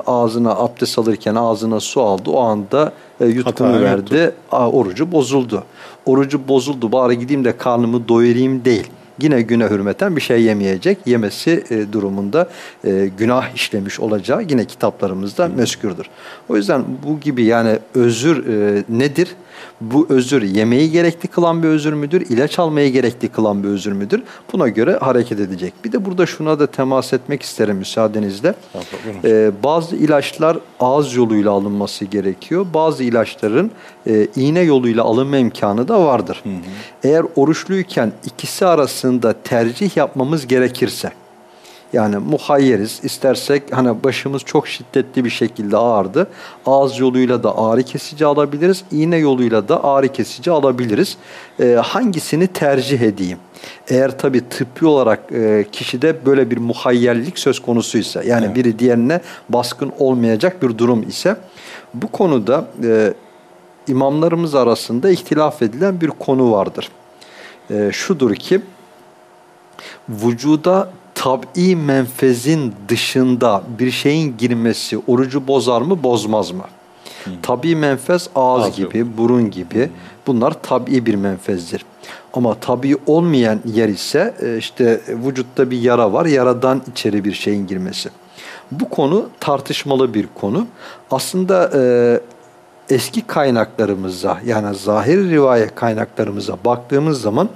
ağzına abdest alırken ağzına su aldı. O anda yutkunu verdi. Orucu bozuldu. Orucu bozuldu bari gideyim de karnımı doyurayım değil yine güne hürmeten bir şey yemeyecek. Yemesi e, durumunda e, günah işlemiş olacağı yine kitaplarımızda meskürdür. O yüzden bu gibi yani özür e, nedir? Bu özür yemeği gerekli kılan bir özür müdür? İlaç almayı gerekli kılan bir özür müdür? Buna göre hareket edecek. Bir de burada şuna da temas etmek isterim müsaadenizle. Ee, bazı ilaçlar ağız yoluyla alınması gerekiyor. Bazı ilaçların e, iğne yoluyla alınma imkanı da vardır. Hı hı. Eğer oruçluyken ikisi arasında tercih yapmamız gerekirse, yani muhayyeriz. İstersek hani başımız çok şiddetli bir şekilde ağrıdı. Ağız yoluyla da ağrı kesici alabiliriz. İğne yoluyla da ağrı kesici alabiliriz. Ee, hangisini tercih edeyim? Eğer tabi tıbbi olarak e, kişide böyle bir muhayyerlik söz konusuysa yani evet. biri diğerine baskın olmayacak bir durum ise bu konuda e, imamlarımız arasında ihtilaf edilen bir konu vardır. E, şudur ki vücuda tab'i menfezin dışında bir şeyin girmesi orucu bozar mı bozmaz mı? Hmm. Tabi menfez ağız Ağzı. gibi, burun gibi hmm. bunlar tabi bir menfezdir. Ama tabi olmayan yer ise e, işte vücutta bir yara var, yaradan içeri bir şeyin girmesi. Bu konu tartışmalı bir konu. Aslında e, eski kaynaklarımıza yani zahir rivayet kaynaklarımıza baktığımız zaman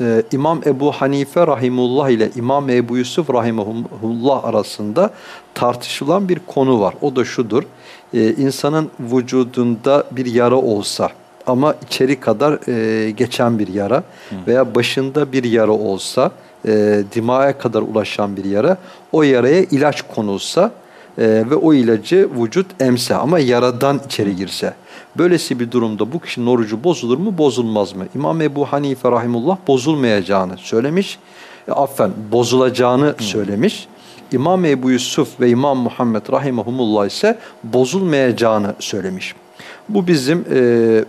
e, İmam Ebu Hanife rahimullah ile İmam Ebu Yusuf rahimullah arasında tartışılan bir konu var. O da şudur. E, insanın vücudunda bir yara olsa ama içeri kadar e, geçen bir yara veya başında bir yara olsa e, dimaya kadar ulaşan bir yara o yaraya ilaç konulsa e, ve o ilacı vücut emse ama yaradan içeri girse Böylesi bir durumda bu kişinin orucu bozulur mu, bozulmaz mı? İmam Ebu Hanife rahimullah bozulmayacağını söylemiş. E, affen bozulacağını hmm. söylemiş. İmam Ebu Yusuf ve İmam Muhammed rahimahumullah ise bozulmayacağını söylemiş. Bu bizim e,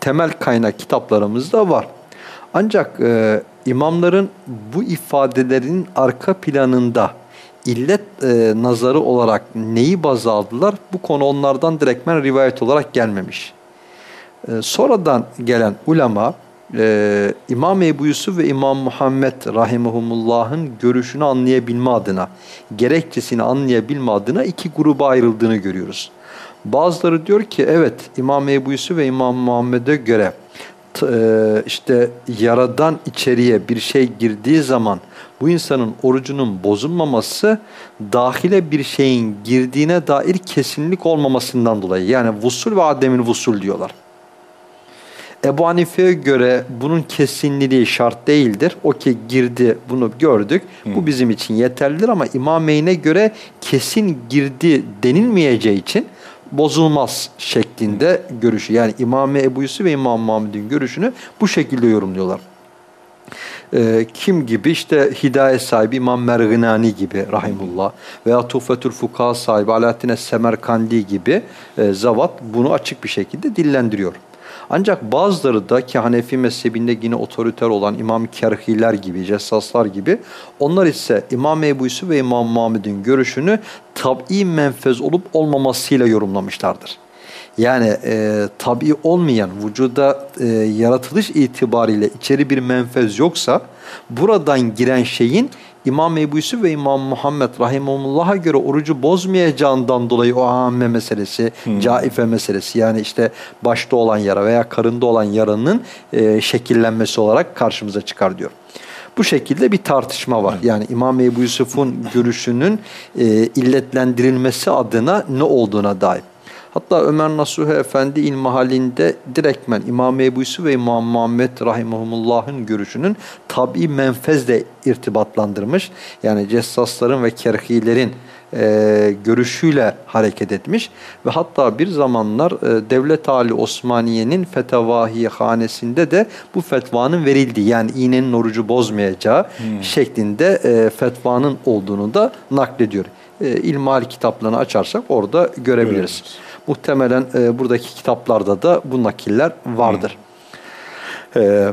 temel kaynak kitaplarımızda var. Ancak e, imamların bu ifadelerin arka planında illet e, nazarı olarak neyi baz aldılar? Bu konu onlardan direktmen rivayet olarak gelmemiş. E, sonradan gelen ulema e, İmam Ebu Yusuf ve İmam Muhammed rahimahumullah'ın görüşünü anlayabilme adına, gerekçesini anlayabilme adına iki gruba ayrıldığını görüyoruz. Bazıları diyor ki evet İmam Ebu Yusuf ve İmam Muhammed'e göre e, işte yaradan içeriye bir şey girdiği zaman bu insanın orucunun bozulmaması dahile bir şeyin girdiğine dair kesinlik olmamasından dolayı. Yani vusul ve ademin vusul diyorlar. Ebu Hanife'ye göre bunun kesinliği şart değildir. O ki girdi bunu gördük. Hmm. Bu bizim için yeterlidir ama İmameyn'e göre kesin girdi denilmeyeceği için bozulmaz şeklinde görüşü. Yani İmam Ebu Yusuf ve İmam Muhammed'in görüşünü bu şekilde yorumluyorlar. Ee, kim gibi işte hidayet sahibi İmam Merginani gibi rahimullah veya Tuhfetül Fukaha sahibi Alaaddin Semerkandi gibi e, zavat bunu açık bir şekilde dillendiriyor. Ancak bazıları da ki Hanefi mezhebinde yine otoriter olan İmam Kerhiler gibi, Cessaslar gibi onlar ise İmam Ebu Yusuf ve İmam Muhammed'in görüşünü tab'i menfez olup olmamasıyla yorumlamışlardır. Yani e, tabi olmayan vücuda e, yaratılış itibariyle içeri bir menfez yoksa buradan giren şeyin İmam Ebu Yusuf ve İmam Muhammed Rahimullah'a göre orucu bozmayacağından dolayı o amme meselesi, hmm. caife meselesi yani işte başta olan yara veya karında olan yaranın e, şekillenmesi olarak karşımıza çıkar diyor. Bu şekilde bir tartışma var. Yani İmam Ebu Yusuf'un görüşünün e, illetlendirilmesi adına ne olduğuna dair. Hatta Ömer Nasuh Efendi ilmihalinde direktmen İmam Ebu Yusuf ve İmam Muhammed Rahimahullah'ın görüşünün tabi menfezle irtibatlandırmış. Yani cessasların ve kerhilerin e, görüşüyle hareket etmiş ve hatta bir zamanlar e, Devlet Ali Osmaniye'nin fetavahi hanesinde de bu fetvanın verildiği yani iğnenin orucu bozmayacağı hmm. şeklinde e, fetvanın olduğunu da naklediyor. E, İlmihal kitaplarını açarsak orada görebiliriz. Görürüz. Muhtemelen e, buradaki kitaplarda da bu nakiller vardır. Hmm. E,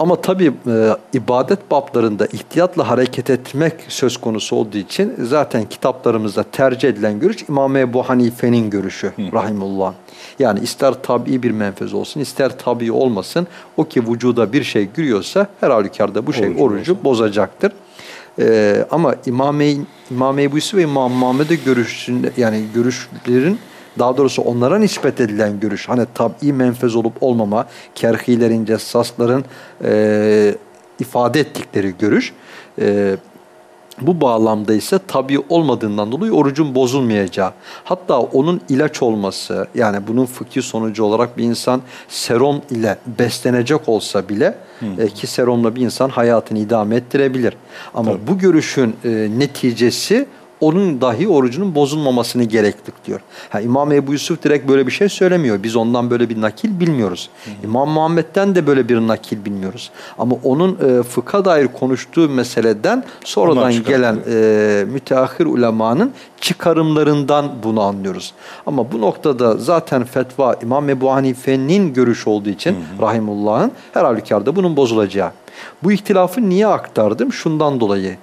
ama tabii e, ibadet bablarında ihtiyatla hareket etmek söz konusu olduğu için zaten kitaplarımızda tercih edilen görüş İmam Ebu Hanife'nin görüşü rahimullah. Yani ister tabi bir menfez olsun ister tabi olmasın o ki vücuda bir şey giriyorsa her halükarda bu şey orucu, orucu bozacaktır. Ee, ama İmam, İmam Ebu Yusuf ve İmam Muhammed'e görüşünde yani görüşlerin daha doğrusu onlara nispet edilen görüş hani tabi menfez olup olmama, kerhilerin, cessasların e, ifade ettikleri görüş e, bu bağlamda ise tabi olmadığından dolayı orucun bozulmayacağı. Hatta onun ilaç olması yani bunun fıkhi sonucu olarak bir insan serum ile beslenecek olsa bile e, ki serumla bir insan hayatını idame ettirebilir. Ama Tabii. bu görüşün e, neticesi onun dahi orucunun bozulmamasını gerektik diyor. Ha, İmam Ebu Yusuf direkt böyle bir şey söylemiyor. Biz ondan böyle bir nakil bilmiyoruz. Hı. İmam Muhammed'den de böyle bir nakil bilmiyoruz. Ama onun e, fıkha dair konuştuğu meseleden sonradan gelen e, müteahhir ulemanın çıkarımlarından bunu anlıyoruz. Ama bu noktada zaten fetva İmam Ebu Hanife'nin görüş olduğu için hı rahimullah'ın her halükarda bunun bozulacağı. Bu ihtilafı niye aktardım? Şundan dolayı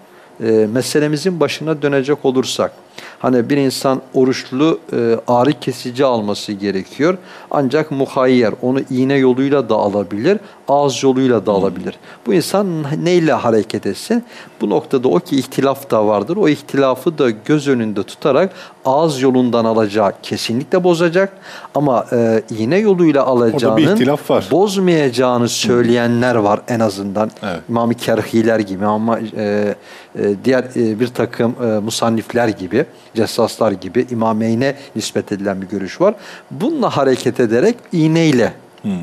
e, meselemizin başına dönecek olursak, hani bir insan oruçlu e, ağrı kesici alması gerekiyor. Ancak muhayyer onu iğne yoluyla da alabilir, ağız yoluyla da alabilir. Bu insan neyle hareket etsin? Bu noktada o ki ihtilaf da vardır. O ihtilafı da göz önünde tutarak ağız yolundan alacağı kesinlikle bozacak. Ama e, iğne yoluyla alacağının bozmayacağını söyleyenler var en azından. Evet. İmam-ı Kerhiler gibi ama e, e, diğer e, bir takım e, musannifler gibi, cessaslar gibi imameyne nispet edilen bir görüş var. Bununla hareket ederek iğneyle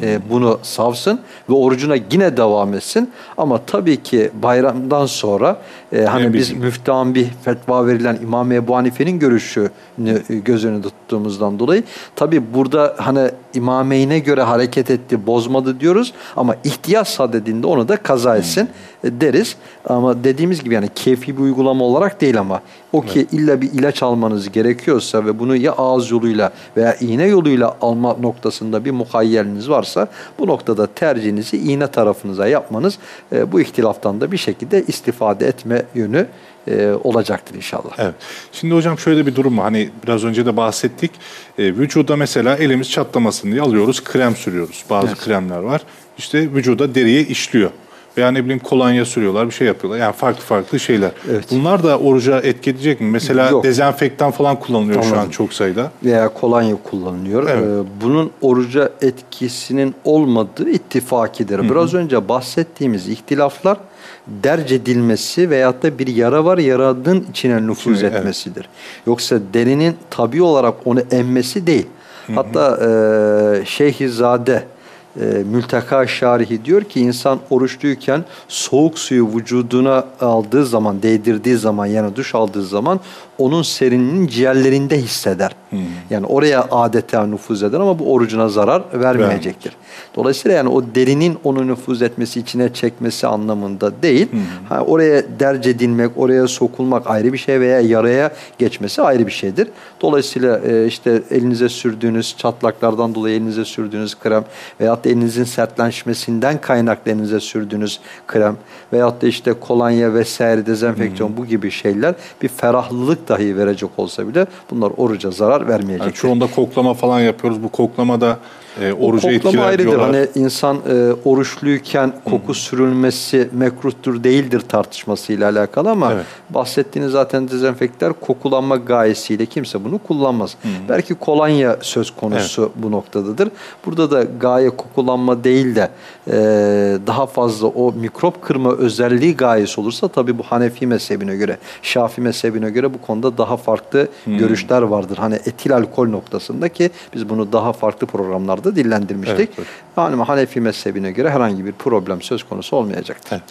e, bunu savsın ve orucuna yine devam etsin. Ama tabii ki bayramdan sonra e, hani biz müftahan bir fetva verilen İmam Ebu Hanife'nin görüşünü e, göz önünde tuttuğumuzdan dolayı tabii burada hani imameyne göre hareket etti, bozmadı diyoruz ama ihtiyaç sadedinde onu da kaza etsin hmm. Deriz. Ama dediğimiz gibi yani keyfi bir uygulama olarak değil ama o ki evet. illa bir ilaç almanız gerekiyorsa ve bunu ya ağız yoluyla veya iğne yoluyla alma noktasında bir muhayyeliniz varsa bu noktada tercihinizi iğne tarafınıza yapmanız e, bu ihtilaftan da bir şekilde istifade etme yönü e, olacaktır inşallah. Evet. Şimdi hocam şöyle bir durum var. Hani biraz önce de bahsettik. E, vücuda mesela elimiz çatlamasın diye alıyoruz, krem sürüyoruz. Bazı evet. kremler var. İşte vücuda deriye işliyor. Veya ne bileyim kolonya sürüyorlar, bir şey yapıyorlar. Yani farklı farklı şeyler. Evet. Bunlar da oruca etki edecek mi? Mesela Yok. dezenfektan falan kullanılıyor Anladım. şu an çok sayıda. Veya kolonya kullanılıyor. Evet. Ee, bunun oruca etkisinin olmadığı ittifakidir. Hı-hı. Biraz önce bahsettiğimiz ihtilaflar derc edilmesi veyahut da bir yara var yaranın içine nüfuz Şimdi, etmesidir. Evet. Yoksa derinin tabi olarak onu emmesi değil. Hı-hı. Hatta e, Şeyhizade e, Mülteka Şarihi diyor ki insan oruçluyken soğuk suyu vücuduna aldığı zaman, değdirdiği zaman yani duş aldığı zaman onun serinliğinin ciğerlerinde hisseder. Hmm. Yani oraya adeta nüfuz eder ama bu orucuna zarar vermeyecektir. Evet. Dolayısıyla yani o derinin onu nüfuz etmesi, içine çekmesi anlamında değil. Hmm. Ha, oraya derc edilmek, oraya sokulmak ayrı bir şey veya yaraya geçmesi ayrı bir şeydir. Dolayısıyla e, işte elinize sürdüğünüz çatlaklardan dolayı elinize sürdüğünüz krem veyahut da elinizin sertleşmesinden kaynaklı elinize sürdüğünüz krem veyahut da işte kolonya vesaire dezenfeksiyon hmm. bu gibi şeyler bir ferahlılık dahi verecek olsa bile bunlar oruca zarar vermeyecek. Yani çoğunda koklama falan yapıyoruz. Bu koklamada e, orucu etkiler ayrıdır. diyorlar. Hani insan e, oruçluyken koku hmm. sürülmesi mekruhtur değildir tartışmasıyla alakalı ama evet. bahsettiğiniz zaten dezenfektör kokulanma gayesiyle kimse bunu kullanmaz. Hmm. Belki kolonya söz konusu evet. bu noktadadır. Burada da gaye kokulanma değil de e, daha fazla o mikrop kırma özelliği gayesi olursa tabii bu Hanefi mezhebine göre, Şafi mezhebine göre bu konuda daha farklı hmm. görüşler vardır. Hani etil alkol noktasında ki biz bunu daha farklı programlarda da dillendirmiştik. Evet, evet. Yani Hanefi mezhebine göre herhangi bir problem söz konusu olmayacaktır. Evet.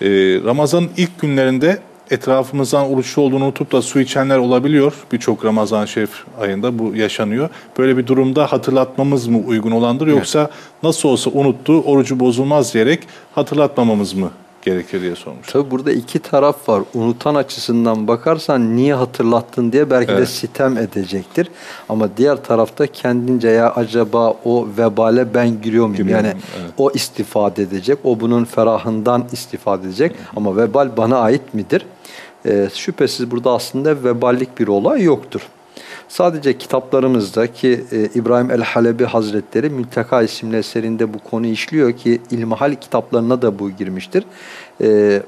Ee, Ramazan'ın ilk günlerinde etrafımızdan oruçlu olduğunu unutup da su içenler olabiliyor. Birçok Ramazan Şerif ayında bu yaşanıyor. Böyle bir durumda hatırlatmamız mı uygun olandır yoksa evet. nasıl olsa unuttu, orucu bozulmaz diyerek hatırlatmamamız mı gerekir diye sormuş. Tabi burada iki taraf var. Unutan açısından bakarsan niye hatırlattın diye belki evet. de sitem edecektir. Ama diğer tarafta kendince ya acaba o vebale ben giriyor muyum? Giriyorum, yani evet. o istifade edecek. O bunun ferahından istifade edecek. Ama vebal bana ait midir? Ee, şüphesiz burada aslında veballik bir olay yoktur. Sadece kitaplarımızda ki e, İbrahim el-Halebi Hazretleri Mülteka isimli eserinde bu konu işliyor ki İlmihal kitaplarına da bu girmiştir. E,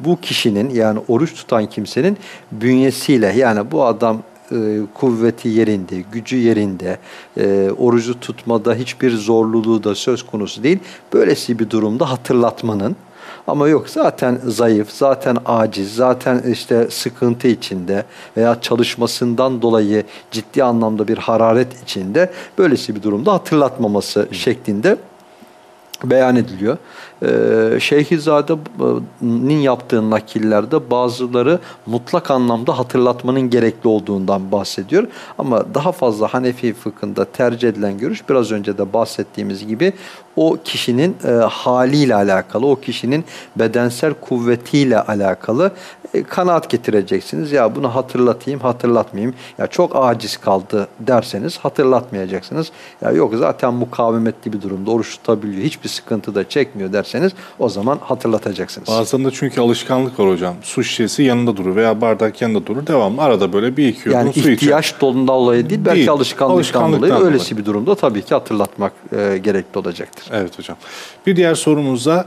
bu kişinin yani oruç tutan kimsenin bünyesiyle yani bu adam e, kuvveti yerinde, gücü yerinde, e, orucu tutmada hiçbir zorluluğu da söz konusu değil. Böylesi bir durumda hatırlatmanın ama yok zaten zayıf, zaten aciz, zaten işte sıkıntı içinde veya çalışmasından dolayı ciddi anlamda bir hararet içinde böylesi bir durumda hatırlatmaması şeklinde beyan ediliyor. Ee, Şeyhizade'nin yaptığı nakillerde bazıları mutlak anlamda hatırlatmanın gerekli olduğundan bahsediyor. Ama daha fazla Hanefi fıkhında tercih edilen görüş biraz önce de bahsettiğimiz gibi o kişinin e, haliyle alakalı, o kişinin bedensel kuvvetiyle alakalı kanaat getireceksiniz. Ya bunu hatırlatayım, hatırlatmayayım. Ya çok aciz kaldı derseniz hatırlatmayacaksınız. Ya yok zaten mukavemetli bir durumda oruç tutabiliyor, hiçbir sıkıntı da çekmiyor derseniz o zaman hatırlatacaksınız. Bazen de çünkü alışkanlık var hocam. Su şişesi yanında durur veya bardak yanında durur. Devamlı arada böyle bir iki yani su içer. Yani ihtiyaç dolunda dolayı değil, belki değil. alışkanlıktan, alışkanlıktan dolayı öylesi bir durumda tabii ki hatırlatmak e, gerekli olacaktır. Evet hocam. Bir diğer sorumuzda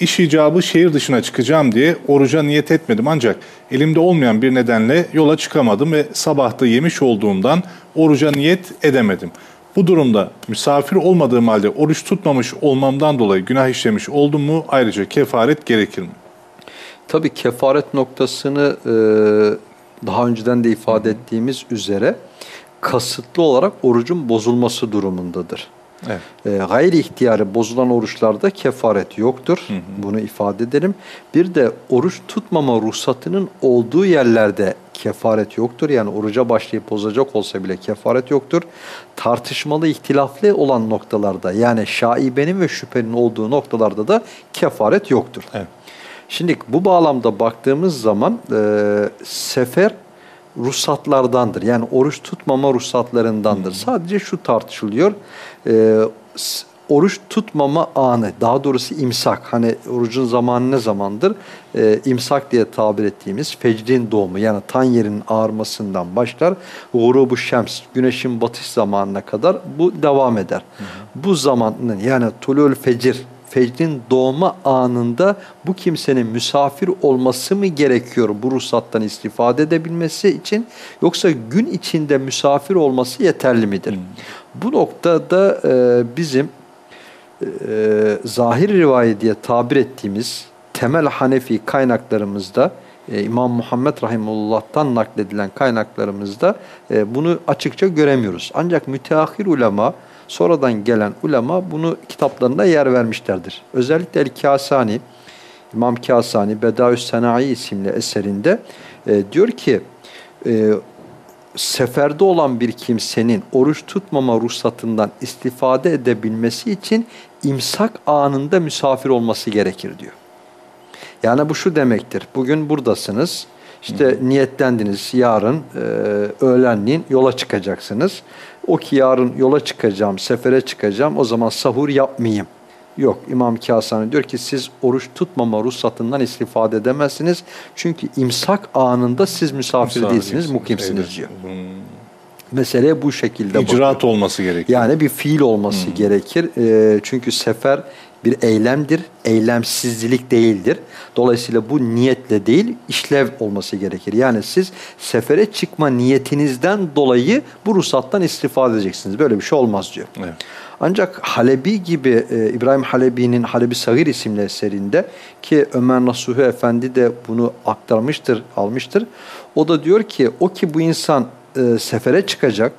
iş icabı şehir dışına çıkacağım diye oruca niyet etmedim ancak elimde olmayan bir nedenle yola çıkamadım ve sabahta yemiş olduğumdan oruca niyet edemedim. Bu durumda misafir olmadığım halde oruç tutmamış olmamdan dolayı günah işlemiş oldum mu ayrıca kefaret gerekir mi? Tabii kefaret noktasını e, daha önceden de ifade ettiğimiz üzere kasıtlı olarak orucun bozulması durumundadır. Evet. E, gayri ihtiyarı bozulan oruçlarda kefaret yoktur. Hı hı. Bunu ifade edelim. Bir de oruç tutmama ruhsatının olduğu yerlerde kefaret yoktur. Yani oruca başlayıp bozacak olsa bile kefaret yoktur. Tartışmalı, ihtilaflı olan noktalarda yani şaibenin ve şüphenin olduğu noktalarda da kefaret yoktur. Evet. Şimdi bu bağlamda baktığımız zaman e, sefer ruhsatlardandır. Yani oruç tutmama ruhsatlarındandır. Hmm. Sadece şu tartışılıyor. E, oruç tutmama anı, daha doğrusu imsak. Hani orucun zamanı ne zamandır? E, imsak diye tabir ettiğimiz fecrin doğumu yani tan yerinin ağarmasından başlar. Gurubu şems, güneşin batış zamanına kadar bu devam eder. Hı hı. Bu zamanın yani tulul fecir fecrin doğma anında bu kimsenin misafir olması mı gerekiyor bu ruhsattan istifade edebilmesi için yoksa gün içinde misafir olması yeterli midir? Hmm. Bu noktada e, bizim e, zahir rivayet diye tabir ettiğimiz temel Hanefi kaynaklarımızda e, İmam Muhammed Rahimullah'tan nakledilen kaynaklarımızda e, bunu açıkça göremiyoruz. Ancak müteahhir ulema sonradan gelen ulema bunu kitaplarında yer vermişlerdir. Özellikle El-Kasani, İmam Kasani Bedaü's Senai isimli eserinde e, diyor ki e, seferde olan bir kimsenin oruç tutmama ruhsatından istifade edebilmesi için imsak anında misafir olması gerekir diyor. Yani bu şu demektir. Bugün buradasınız. İşte niyetlendiniz yarın e, öğlenliğin yola çıkacaksınız. O ki yarın yola çıkacağım, sefere çıkacağım o zaman sahur yapmayayım. Yok İmam Kasani diyor ki siz oruç tutmama ruhsatından istifade edemezsiniz. Çünkü imsak anında siz misafir Misafir değilsiniz, mukimsiniz evet. diyor. Hmm. Meseleye bu şekilde bakıyor. İcraat olması gerekiyor. Yani bir fiil olması gerekir. Ee, çünkü sefer bir eylemdir, eylemsizlik değildir. Dolayısıyla bu niyetle değil, işlev olması gerekir. Yani siz sefere çıkma niyetinizden dolayı bu ruhsattan istifade edeceksiniz. Böyle bir şey olmaz diyor. Evet. Ancak Halebi gibi e, İbrahim Halebi'nin Halebi Sagir isimli eserinde ki Ömer Nasuhi Efendi de bunu aktarmıştır, almıştır. O da diyor ki o ki bu insan e, sefere çıkacak.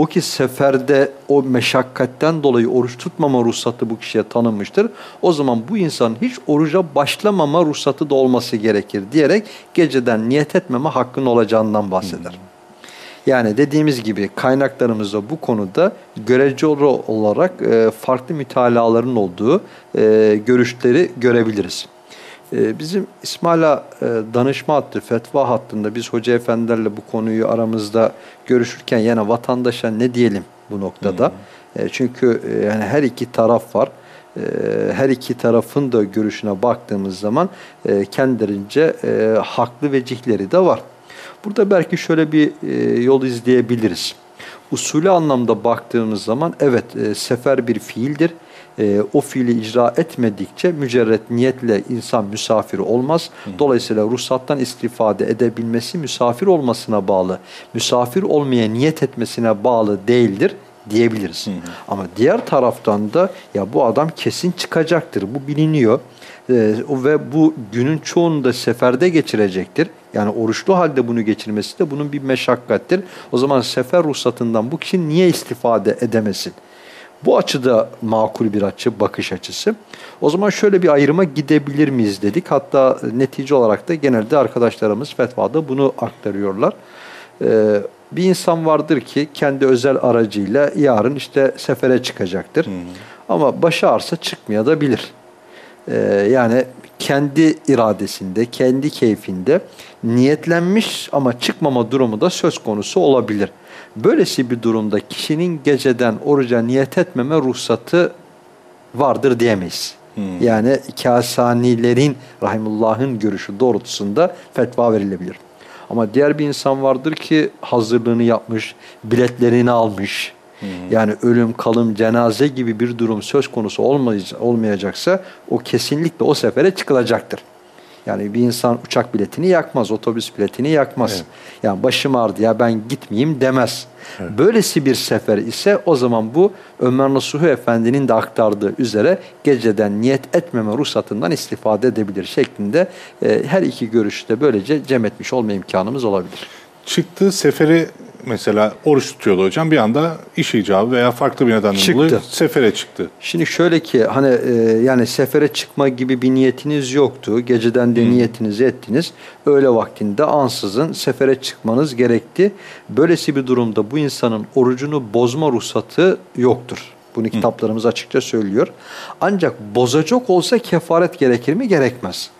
O ki seferde o meşakkatten dolayı oruç tutmama ruhsatı bu kişiye tanınmıştır. O zaman bu insan hiç oruca başlamama ruhsatı da olması gerekir diyerek geceden niyet etmeme hakkın olacağından bahseder. Yani dediğimiz gibi kaynaklarımızda bu konuda göreceli olarak e, farklı mütalaların olduğu e, görüşleri görebiliriz. E, bizim İsmaila e, danışma hattı, fetva hattında biz hoca efendilerle bu konuyu aramızda görüşürken yana vatandaşa ne diyelim bu noktada? E, çünkü e, yani her iki taraf var. Her iki tarafın da görüşüne baktığımız zaman kendilerince haklı vecihleri de var. Burada belki şöyle bir yol izleyebiliriz. Usulü anlamda baktığımız zaman evet sefer bir fiildir. E, o fiili icra etmedikçe mücerret niyetle insan misafir olmaz. Dolayısıyla ruhsattan istifade edebilmesi misafir olmasına bağlı. Misafir olmaya niyet etmesine bağlı değildir diyebiliriz. Ama diğer taraftan da ya bu adam kesin çıkacaktır. Bu biliniyor. Ee, ve bu günün çoğunu da seferde geçirecektir. Yani oruçlu halde bunu geçirmesi de bunun bir meşakkattir. O zaman sefer ruhsatından bu kişi niye istifade edemesin? Bu açıda makul bir açı, bakış açısı. O zaman şöyle bir ayrıma gidebilir miyiz dedik. Hatta netice olarak da genelde arkadaşlarımız fetvada bunu aktarıyorlar. Ee, bir insan vardır ki kendi özel aracıyla yarın işte sefere çıkacaktır. Ama başı ağrısa çıkmaya da bilir. Ee, yani kendi iradesinde, kendi keyfinde niyetlenmiş ama çıkmama durumu da söz konusu olabilir. Böylesi bir durumda kişinin geceden oruca niyet etmeme ruhsatı vardır diyemeyiz. Yani kasanilerin rahimullah'ın görüşü doğrultusunda fetva verilebilir. Ama diğer bir insan vardır ki hazırlığını yapmış, biletlerini almış. Yani ölüm, kalım, cenaze gibi bir durum söz konusu olmayacaksa o kesinlikle o sefere çıkılacaktır. Yani bir insan uçak biletini yakmaz, otobüs biletini yakmaz. Evet. Yani başım ağrıdı ya ben gitmeyeyim demez. Böylesi bir sefer ise o zaman bu Ömer Nasuhi Efendi'nin de aktardığı üzere geceden niyet etmeme ruhsatından istifade edebilir şeklinde e, her iki görüşü de böylece cem etmiş olma imkanımız olabilir. Çıktı seferi mesela oruç tutuyordu hocam bir anda iş icabı veya farklı bir nedenden Çıktı. dolayı sefere çıktı. Şimdi şöyle ki hani e, yani sefere çıkma gibi bir niyetiniz yoktu. Geceden de niyetinizi ettiniz. Öğle vaktinde ansızın sefere çıkmanız gerekti. Böylesi bir durumda bu insanın orucunu bozma ruhsatı yoktur. Bunu kitaplarımız açıkça söylüyor. Ancak bozacak olsa kefaret gerekir mi? Gerekmez.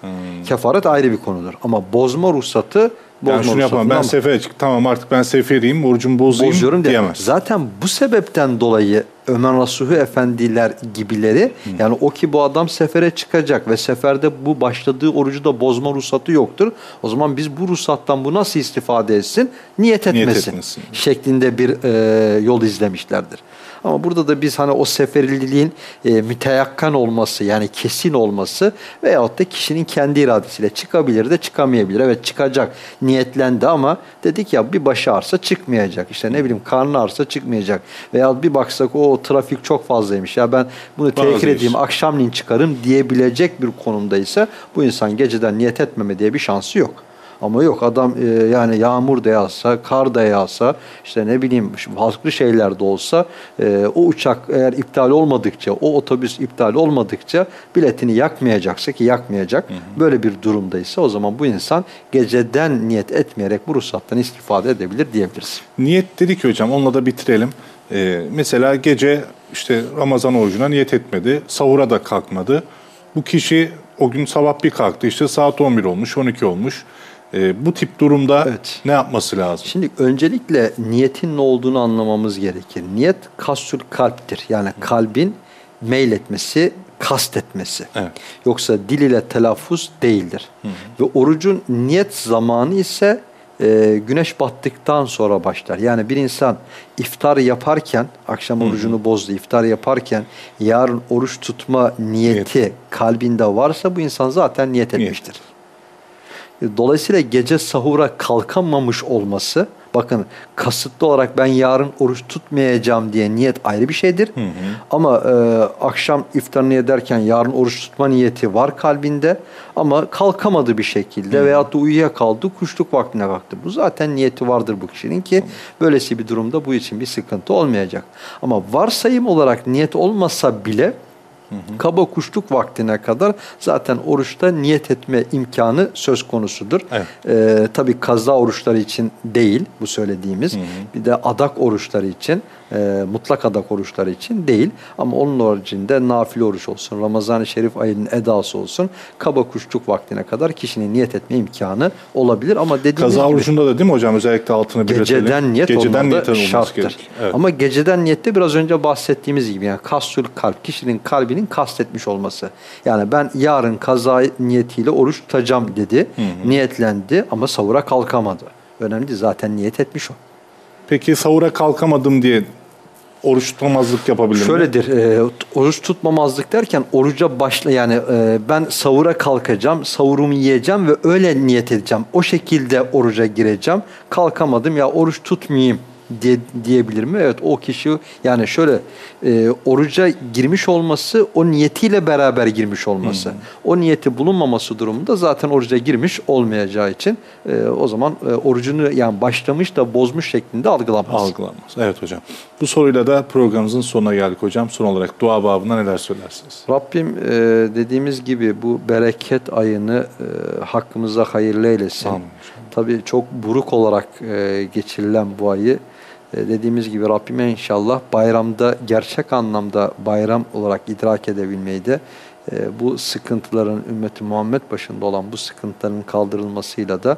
Kefaret ayrı bir konudur. Ama bozma ruhsatı Yani şunu yapamam ben sefere çık tamam artık ben seferiyim orucumu bozayım bozuyorum diye. diyemez. Zaten bu sebepten dolayı Ömer Nasuhi efendiler gibileri yani o ki bu adam sefere çıkacak ve seferde bu başladığı orucu da bozma ruhsatı yoktur. O zaman biz bu ruhsattan bu nasıl istifade etsin? Niyet etmesin. etmesin. Şeklinde bir e, yol izlemişlerdir. Ama burada da biz hani o seferliliğin e, müteyakkan olması yani kesin olması veyahut da kişinin kendi iradesiyle çıkabilir de çıkamayabilir. Evet çıkacak niyetlendi ama dedik ya bir başı ağrısa çıkmayacak. İşte ne bileyim karnı ağrısa çıkmayacak. Veya bir baksak o trafik çok fazlaymış ya ben bunu Vazgeç. edeyim akşamleyin çıkarım diyebilecek bir konumdaysa bu insan geceden niyet etmeme diye bir şansı yok. Ama yok adam e, yani yağmur da yağsa, kar da yağsa, işte ne bileyim farklı şeyler de olsa e, o uçak eğer iptal olmadıkça, o otobüs iptal olmadıkça biletini yakmayacaksa ki yakmayacak. Böyle bir durumdaysa o zaman bu insan geceden niyet etmeyerek bu ruhsattan istifade edebilir diyebiliriz. Niyet dedik hocam onunla da bitirelim. Ee, mesela gece işte Ramazan orucuna niyet etmedi. Sahura da kalkmadı. Bu kişi o gün sabah bir kalktı işte saat 11 olmuş 12 olmuş. E, bu tip durumda Evet. ne yapması lazım? Şimdi öncelikle niyetin ne olduğunu anlamamız gerekir. Niyet kasül kalptir. Yani kalbin meyletmesi, kastetmesi. Evet. Yoksa dil ile telaffuz değildir. Ve orucun niyet zamanı ise e, güneş battıktan sonra başlar. Yani bir insan iftar yaparken, akşam orucunu bozdu, iftar yaparken yarın oruç tutma niyeti kalbinde varsa bu insan zaten niyet Niyet. etmiştir. Dolayısıyla gece sahura kalkamamış olması, bakın kasıtlı olarak ben yarın oruç tutmayacağım diye niyet ayrı bir şeydir. Ama e, akşam iftarını ederken yarın oruç tutma niyeti var kalbinde ama kalkamadı bir şekilde veyahut da uyuyakaldı, kuşluk vaktine kalktı. Bu zaten niyeti vardır bu kişinin ki böylesi bir durumda bu için bir sıkıntı olmayacak. Ama varsayım olarak niyet olmasa bile Kaba kuşluk vaktine kadar zaten oruçta niyet etme imkanı söz konusudur. Evet. Ee, tabii kaza oruçları için değil bu söylediğimiz. Bir de adak oruçları için, e, mutlak adak oruçları için değil. Ama onun haricinde nafile oruç olsun, Ramazan-ı Şerif ayının edası olsun, kaba kuşluk vaktine kadar kişinin niyet etme imkanı olabilir. Ama dediğimiz Kaza gibi orucunda da değil mi hocam? Özellikle altını belirtelim. geceden niyet Geceden olması şarttır. gerek. Evet. Ama geceden niyette biraz önce bahsettiğimiz gibi yani kasül kalp kişinin kalbinin kastetmiş olması. Yani ben yarın kaza niyetiyle oruç tutacağım dedi. Niyetlendi ama savura kalkamadı. Önemli zaten niyet etmiş o. Peki sahura kalkamadım diye oruç tutmamazlık yapabilir mi? Şöyledir, e, oruç tutmamazlık derken oruca başla yani e, ben sahura kalkacağım, sahurumu yiyeceğim ve öyle niyet edeceğim. O şekilde oruca gireceğim. Kalkamadım ya oruç tutmayayım diye, diyebilir mi? Evet o kişi yani şöyle e, oruca girmiş olması o niyetiyle beraber girmiş olması. O niyeti bulunmaması durumunda zaten oruca girmiş olmayacağı için e, o zaman e, orucunu yani başlamış da bozmuş şeklinde algılanmaz. Algılanmaz. Evet hocam. Bu soruyla da programımızın sonuna geldik hocam. Son olarak dua babında neler söylersiniz? Rabbim e, dediğimiz gibi bu bereket ayını e, hakkımıza hayırlı eylesin. Amin. Tabii çok buruk olarak e, geçirilen bu ayı dediğimiz gibi Rabbime inşallah bayramda gerçek anlamda bayram olarak idrak edebilmeyi de e, bu sıkıntıların ümmeti Muhammed başında olan bu sıkıntıların kaldırılmasıyla da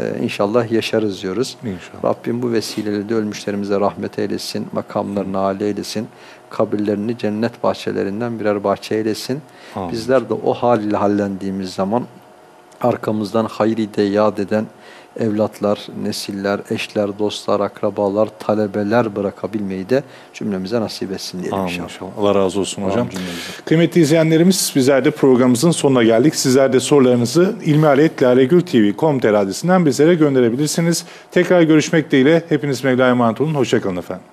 e, inşallah yaşarız diyoruz. İnşallah. Rabbim bu vesileyle de ölmüşlerimize rahmet eylesin, makamlarını âli eylesin, kabirlerini cennet bahçelerinden birer bahçe eylesin. Amin. Bizler de o hal ile hallendiğimiz zaman arkamızdan hayri de yad eden evlatlar, nesiller, eşler, dostlar, akrabalar, talebeler bırakabilmeyi de cümlemize nasip etsin diyelim Amin inşallah. Allah razı olsun hocam. Amin. Kıymetli izleyenlerimiz bizler de programımızın sonuna geldik. Sizler de sorularınızı ilmihaletlalegültv.com adresinden bizlere gönderebilirsiniz. Tekrar görüşmek dileğiyle hepiniz Mevla'ya emanet olun. Hoşçakalın efendim.